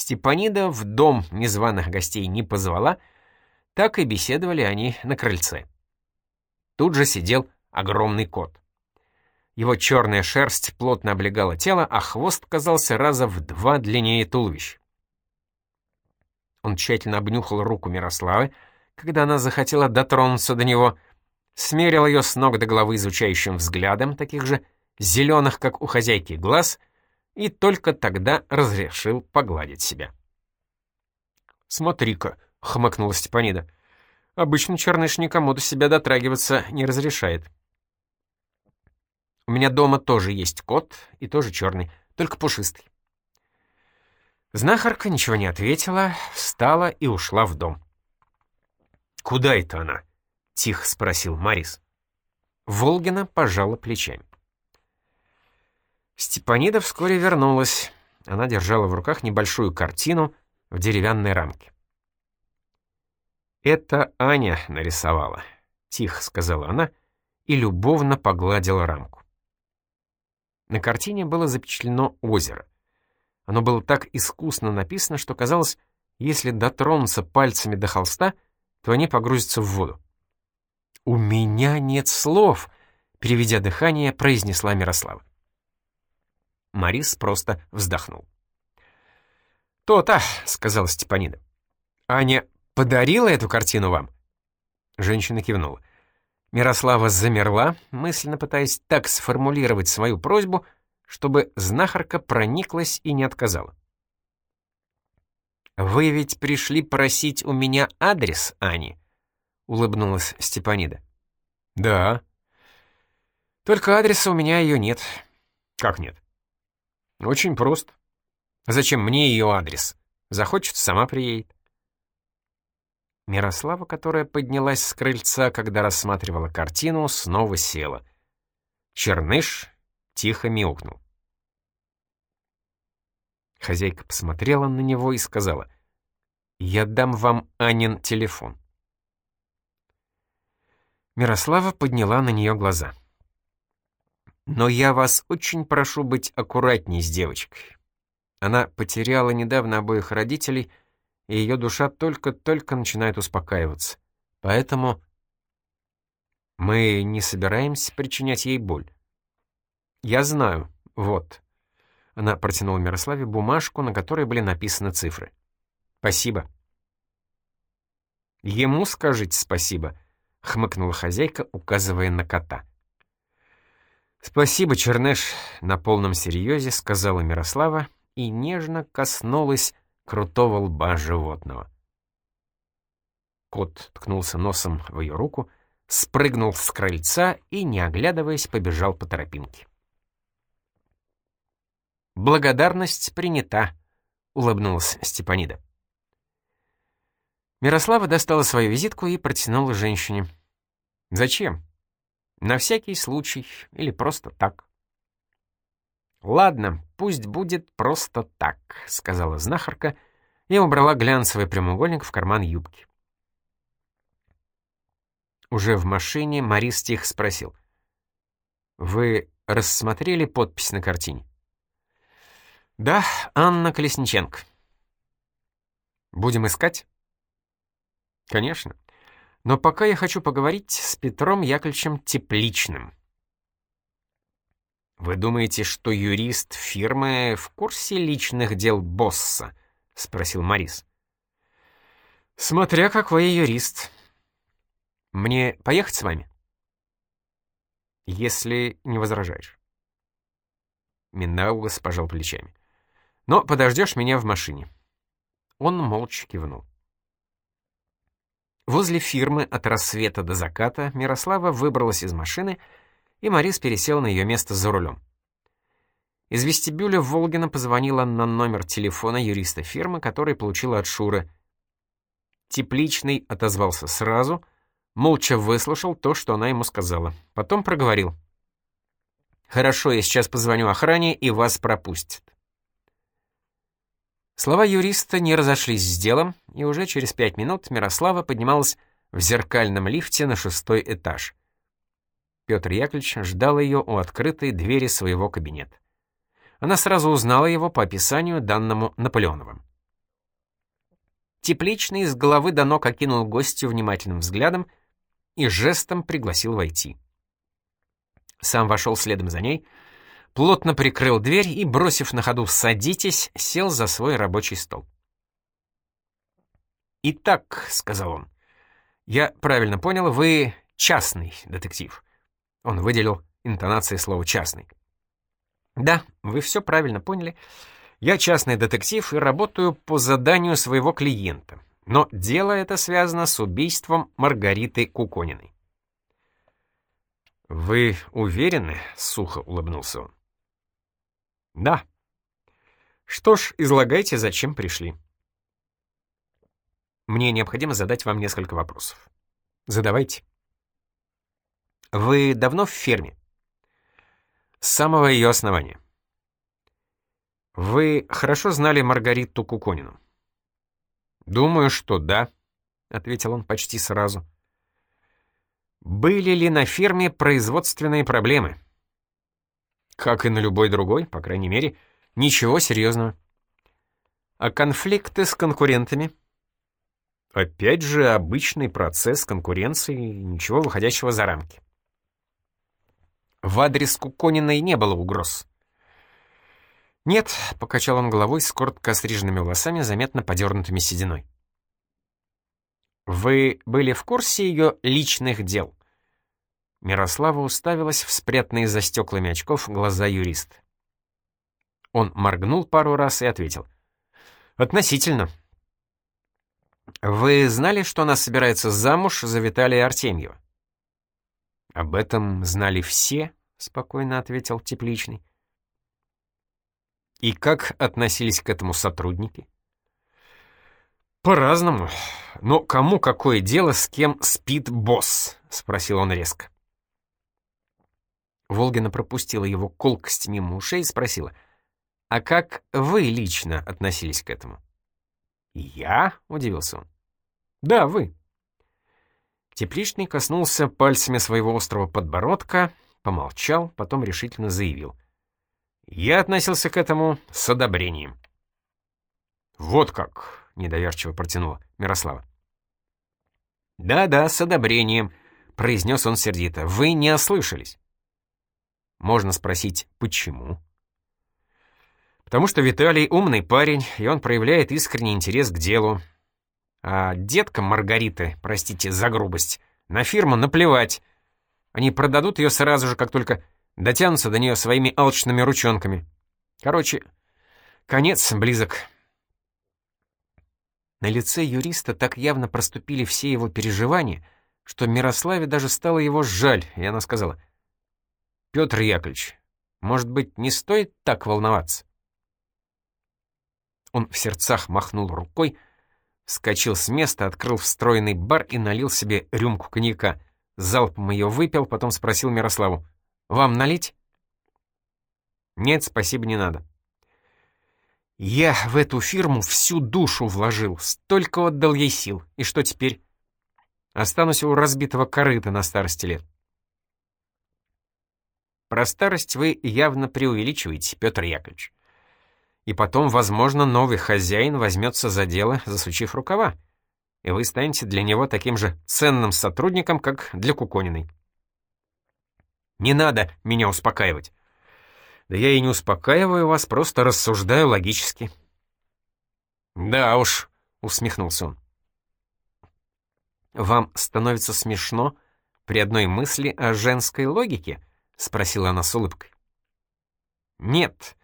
Степанида в дом незваных гостей не позвала, так и беседовали они на крыльце. Тут же сидел огромный кот. Его черная шерсть плотно облегала тело, а хвост казался раза в два длиннее туловища. Он тщательно обнюхал руку Мирославы, когда она захотела дотронуться до него, смерил ее с ног до головы изучающим взглядом, таких же зеленых, как у хозяйки, глаз, и только тогда разрешил погладить себя. «Смотри-ка», — хмыкнула Степанида, — «обычно черныш никому до себя дотрагиваться не разрешает». «У меня дома тоже есть кот, и тоже черный, только пушистый». Знахарка ничего не ответила, встала и ушла в дом. «Куда это она?» — тихо спросил Марис. Волгина пожала плечами. Степанида вскоре вернулась. Она держала в руках небольшую картину в деревянной рамке. «Это Аня нарисовала», — тихо сказала она и любовно погладила рамку. На картине было запечатлено озеро. Оно было так искусно написано, что казалось, если дотронуться пальцами до холста, то они погрузятся в воду. «У меня нет слов», — переведя дыхание, произнесла Мирослава. Марис просто вздохнул. «То-то», — сказала Степанида. «Аня подарила эту картину вам?» Женщина кивнула. Мирослава замерла, мысленно пытаясь так сформулировать свою просьбу, чтобы знахарка прониклась и не отказала. «Вы ведь пришли просить у меня адрес, Ани?» — улыбнулась Степанида. «Да». «Только адреса у меня ее нет». «Как нет?» Очень просто. Зачем мне ее адрес? Захочет, сама приедет. Мирослава, которая поднялась с крыльца, когда рассматривала картину, снова села. Черныш тихо мяукнул. Хозяйка посмотрела на него и сказала, «Я дам вам Анин телефон». Мирослава подняла на нее глаза. Но я вас очень прошу быть аккуратней с девочкой. Она потеряла недавно обоих родителей, и ее душа только-только начинает успокаиваться. Поэтому мы не собираемся причинять ей боль. Я знаю, вот. Она протянула Мирославе бумажку, на которой были написаны цифры. Спасибо. Ему скажите спасибо, хмыкнула хозяйка, указывая на кота. «Спасибо, Чернеш», — на полном серьезе сказала Мирослава и нежно коснулась крутого лба животного. Кот ткнулся носом в ее руку, спрыгнул с крыльца и, не оглядываясь, побежал по тропинке. «Благодарность принята», — улыбнулась Степанида. Мирослава достала свою визитку и протянула женщине. «Зачем?» На всякий случай или просто так. «Ладно, пусть будет просто так», — сказала знахарка и убрала глянцевый прямоугольник в карман юбки. Уже в машине Марис тихо спросил. «Вы рассмотрели подпись на картине?» «Да, Анна Колесниченко». «Будем искать?» «Конечно. Но пока я хочу поговорить с Петром Яковлевичем Тепличным. «Вы думаете, что юрист фирмы в курсе личных дел босса?» — спросил Морис. «Смотря какой юрист. Мне поехать с вами?» «Если не возражаешь». Минаугас пожал плечами. «Но подождешь меня в машине». Он молча кивнул. Возле фирмы от рассвета до заката Мирослава выбралась из машины, и Марис пересел на ее место за рулем. Из вестибюля Волгина позвонила на номер телефона юриста фирмы, который получила от Шуры. Тепличный отозвался сразу, молча выслушал то, что она ему сказала. Потом проговорил. «Хорошо, я сейчас позвоню охране, и вас пропустят». Слова юриста не разошлись с делом, и уже через пять минут Мирослава поднималась в зеркальном лифте на шестой этаж. Петр Яковлевич ждал ее у открытой двери своего кабинета. Она сразу узнала его по описанию, данному Наполеоновым. Тепличный с головы до ног окинул гостю внимательным взглядом и жестом пригласил войти. Сам вошел следом за ней, плотно прикрыл дверь и, бросив на ходу «садитесь», сел за свой рабочий стол. «Итак», — сказал он, — «я правильно понял, вы частный детектив». Он выделил интонацией слова «частный». «Да, вы все правильно поняли. Я частный детектив и работаю по заданию своего клиента. Но дело это связано с убийством Маргариты Кукониной». «Вы уверены?» — сухо улыбнулся он. «Да». «Что ж, излагайте, зачем пришли». «Мне необходимо задать вам несколько вопросов». «Задавайте». «Вы давно в ферме?» «С самого ее основания». «Вы хорошо знали Маргариту Куконину?» «Думаю, что да», — ответил он почти сразу. «Были ли на ферме производственные проблемы?» «Как и на любой другой, по крайней мере, ничего серьезного». «А конфликты с конкурентами?» «Опять же, обычный процесс конкуренции, ничего выходящего за рамки». В адрес Кукониной не было угроз. «Нет», — покачал он головой с коротко остриженными волосами, заметно подернутыми сединой. «Вы были в курсе ее личных дел?» Мирослава уставилась в спрятанные за стеклами очков глаза юриста. Он моргнул пару раз и ответил. «Относительно». «Вы знали, что она собирается замуж за Виталия Артемьева?» «Об этом знали все», — спокойно ответил Тепличный. «И как относились к этому сотрудники?» «По-разному. Но кому какое дело, с кем спит босс?» — спросил он резко. Волгина пропустила его колкость мимо ушей и спросила, «А как вы лично относились к этому?» «Я?» — удивился он. «Да, вы». Тепличный коснулся пальцами своего острого подбородка, помолчал, потом решительно заявил. «Я относился к этому с одобрением». «Вот как!» — недоверчиво протянула Мирослава. «Да-да, с одобрением», — произнес он сердито. «Вы не ослышались». Можно спросить, почему? Потому что Виталий умный парень, и он проявляет искренний интерес к делу. А деткам Маргариты, простите за грубость, на фирму наплевать. Они продадут ее сразу же, как только дотянутся до нее своими алчными ручонками. Короче, конец близок. На лице юриста так явно проступили все его переживания, что Мирославе даже стало его жаль, и она сказала, «Петр Яковлевич, может быть, не стоит так волноваться?» Он в сердцах махнул рукой, Вскочил с места, открыл встроенный бар и налил себе рюмку коньяка. Залпом ее выпил, потом спросил Мирославу. «Вам налить?» «Нет, спасибо, не надо». «Я в эту фирму всю душу вложил, столько отдал ей сил. И что теперь?» «Останусь у разбитого корыта на старости лет». «Про старость вы явно преувеличиваете, Петр Яковлевич. И потом, возможно, новый хозяин возьмется за дело, засучив рукава, и вы станете для него таким же ценным сотрудником, как для Кукониной. Не надо меня успокаивать. Да я и не успокаиваю вас, просто рассуждаю логически. Да уж, усмехнулся он. Вам становится смешно при одной мысли о женской логике? Спросила она с улыбкой. Нет,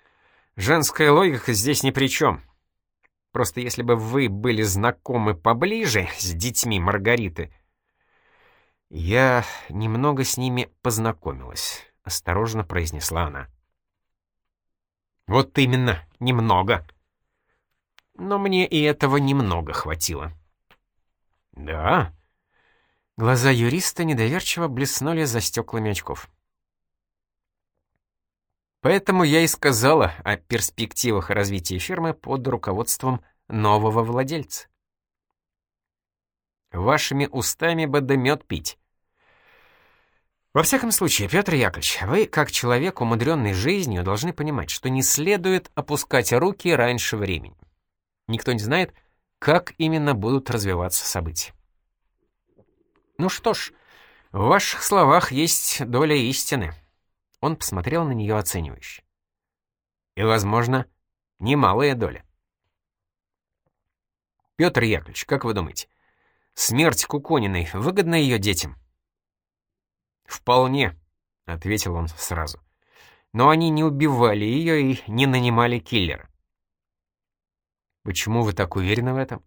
Женская логика здесь ни при чем. Просто если бы вы были знакомы поближе с детьми Маргариты... Я немного с ними познакомилась, — осторожно произнесла она. Вот именно, немного. Но мне и этого немного хватило. Да? Глаза юриста недоверчиво блеснули за стеклами очков. Поэтому я и сказала о перспективах развития фирмы под руководством нового владельца. Вашими устами бы да мед пить. Во всяком случае, Петр Яковлевич, вы, как человек, умудренный жизнью, должны понимать, что не следует опускать руки раньше времени. Никто не знает, как именно будут развиваться события. Ну что ж, в ваших словах есть доля истины. Он посмотрел на нее оценивающе. И, возможно, немалая доля. Петр Яковлевич, как вы думаете, смерть Кукониной выгодна ее детям? Вполне, — ответил он сразу. Но они не убивали ее и не нанимали киллера. Почему вы так уверены в этом?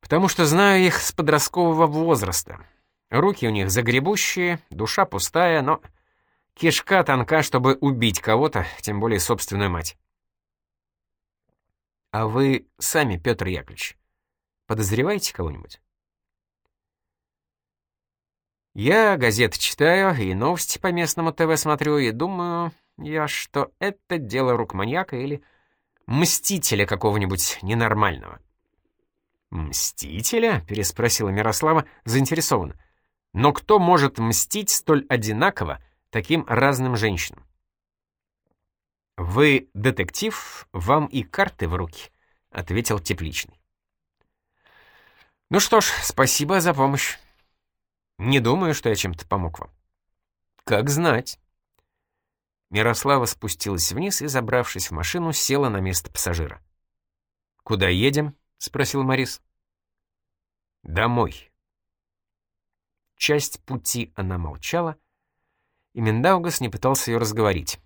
Потому что знаю их с подросткового возраста. Руки у них загребущие, душа пустая, но кишка тонка, чтобы убить кого-то, тем более собственную мать. А вы сами, Петр Яковлевич, подозреваете кого-нибудь? Я газеты читаю и новости по местному ТВ смотрю, и думаю я, что это дело рук маньяка или мстителя какого-нибудь ненормального. «Мстителя?» — переспросила Мирослава заинтересованно. «Но кто может мстить столь одинаково таким разным женщинам?» «Вы детектив, вам и карты в руки», — ответил Тепличный. «Ну что ж, спасибо за помощь. Не думаю, что я чем-то помог вам». «Как знать». Мирослава спустилась вниз и, забравшись в машину, села на место пассажира. «Куда едем?» — спросил Морис. «Домой». Часть пути она молчала, и Миндаугас не пытался ее разговорить.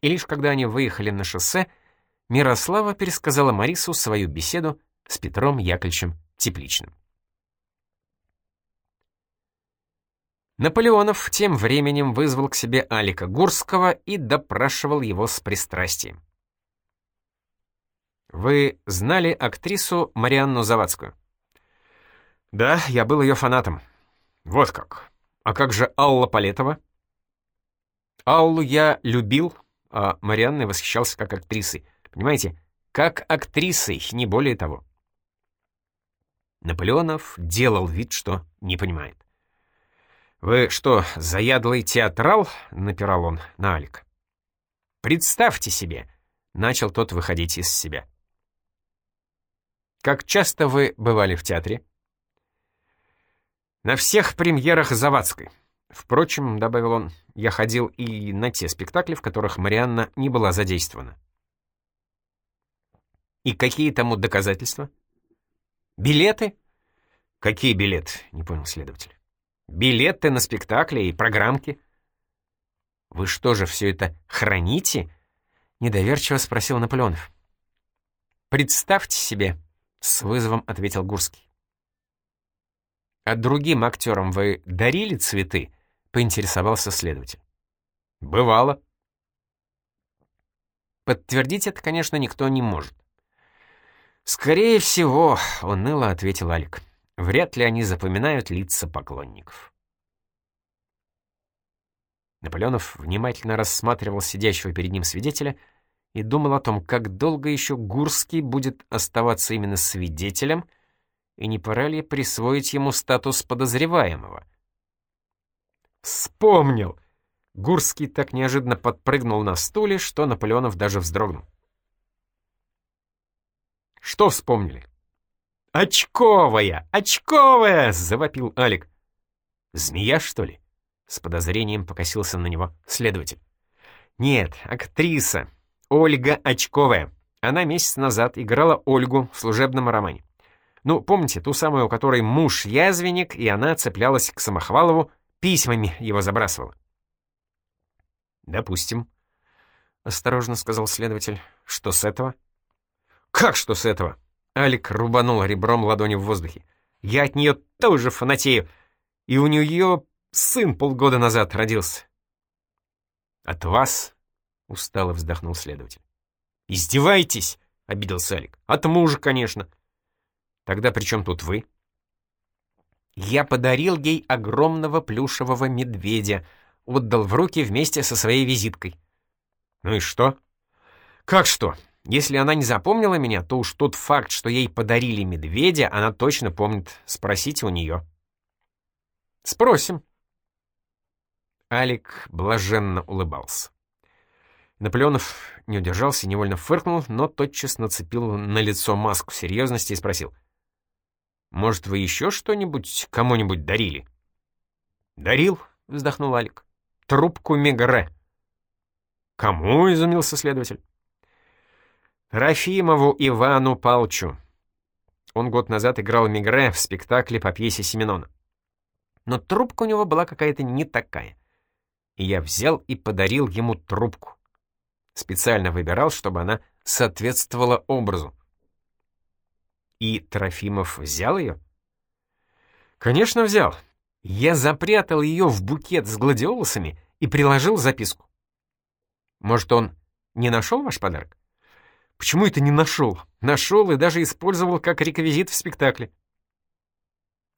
И лишь когда они выехали на шоссе, Мирослава пересказала Марису свою беседу с Петром Яковлевичем Тепличным. Наполеонов тем временем вызвал к себе Алика Гурского и допрашивал его с пристрастием. «Вы знали актрису Марианну Завадскую?» «Да, я был ее фанатом». «Вот как. А как же Алла Полетова?» «Аллу я любил, а Марианной восхищался как актрисой. Понимаете, как актрисой, не более того». Наполеонов делал вид, что не понимает. «Вы что, заядлый театрал?» — напирал он на Алик. «Представьте себе!» — начал тот выходить из себя. «Как часто вы бывали в театре?» «На всех премьерах Завадской. Впрочем, — добавил он, — я ходил и на те спектакли, в которых Марианна не была задействована. И какие тому доказательства? Билеты? Какие билеты? Не понял следователь. Билеты на спектакли и программки. Вы что же, все это храните? Недоверчиво спросил Наполеонов. Представьте себе, с вызовом ответил Гурский. А другим актерам вы дарили цветы? — поинтересовался следователь. «Бывало». Подтвердить это, конечно, никто не может. «Скорее всего», — уныло ответил Алик, — «вряд ли они запоминают лица поклонников». Наполеонов внимательно рассматривал сидящего перед ним свидетеля и думал о том, как долго еще Гурский будет оставаться именно свидетелем, и не пора ли присвоить ему статус подозреваемого. Вспомнил! Гурский так неожиданно подпрыгнул на стуле, что Наполеонов даже вздрогнул. «Что вспомнили?» «Очковая! Очковая!» — завопил Алик. «Змея, что ли?» — с подозрением покосился на него следователь. «Нет, актриса. Ольга Очковая. Она месяц назад играла Ольгу в служебном романе. Ну, помните, ту самую, у которой муж язвенник, и она цеплялась к Самохвалову, Письмами его забрасывала. «Допустим», — осторожно сказал следователь. «Что с этого?» «Как что с этого?» Алик рубанул ребром ладони в воздухе. «Я от нее тоже фанатею, и у нее сын полгода назад родился». «От вас?» — устало вздохнул следователь. «Издеваетесь?» — обиделся Алик. «От мужа, конечно». «Тогда при чем тут вы?» Я подарил ей огромного плюшевого медведя, отдал в руки вместе со своей визиткой. Ну и что? Как что? Если она не запомнила меня, то уж тот факт, что ей подарили медведя, она точно помнит. Спросите у нее. Спросим. Алик блаженно улыбался. Наполеонов не удержался, невольно фыркнул, но тотчас нацепил на лицо маску серьезности и спросил. «Может, вы еще что-нибудь кому-нибудь дарили?» «Дарил», — вздохнул Алик. «Трубку Мегре». «Кому?» — изумился следователь. «Трофимову Ивану Палчу». Он год назад играл Мегре в спектакле по пьесе Семенона. Но трубка у него была какая-то не такая. И я взял и подарил ему трубку. Специально выбирал, чтобы она соответствовала образу. И Трофимов взял ее? Конечно, взял. Я запрятал ее в букет с гладиолусами и приложил записку. Может, он не нашел ваш подарок? Почему это не нашел? Нашел и даже использовал как реквизит в спектакле.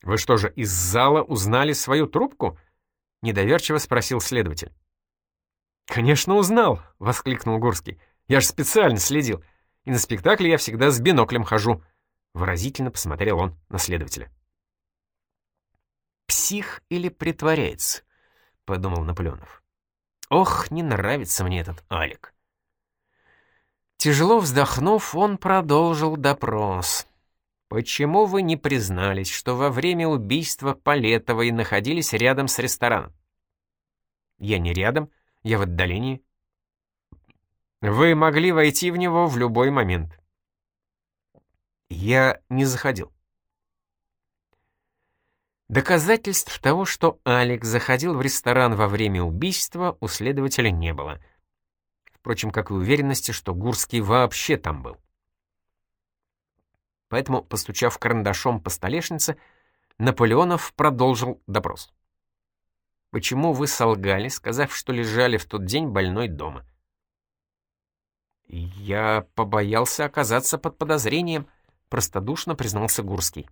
Вы что же, из зала узнали свою трубку? Недоверчиво спросил следователь. «Конечно узнал!» — воскликнул Гурский. «Я же специально следил. И на спектакле я всегда с биноклем хожу». Выразительно посмотрел он на следователя. «Псих или притворяется?» — подумал Наполеонов. «Ох, не нравится мне этот Алик». Тяжело вздохнув, он продолжил допрос. «Почему вы не признались, что во время убийства Палетовой находились рядом с рестораном?» «Я не рядом, я в отдалении». «Вы могли войти в него в любой момент». «Я не заходил». Доказательств того, что Алекс заходил в ресторан во время убийства, у следователя не было. Впрочем, как и уверенности, что Гурский вообще там был. Поэтому, постучав карандашом по столешнице, Наполеонов продолжил допрос. «Почему вы солгали, сказав, что лежали в тот день больной дома?» «Я побоялся оказаться под подозрением», — простодушно признался Гурский.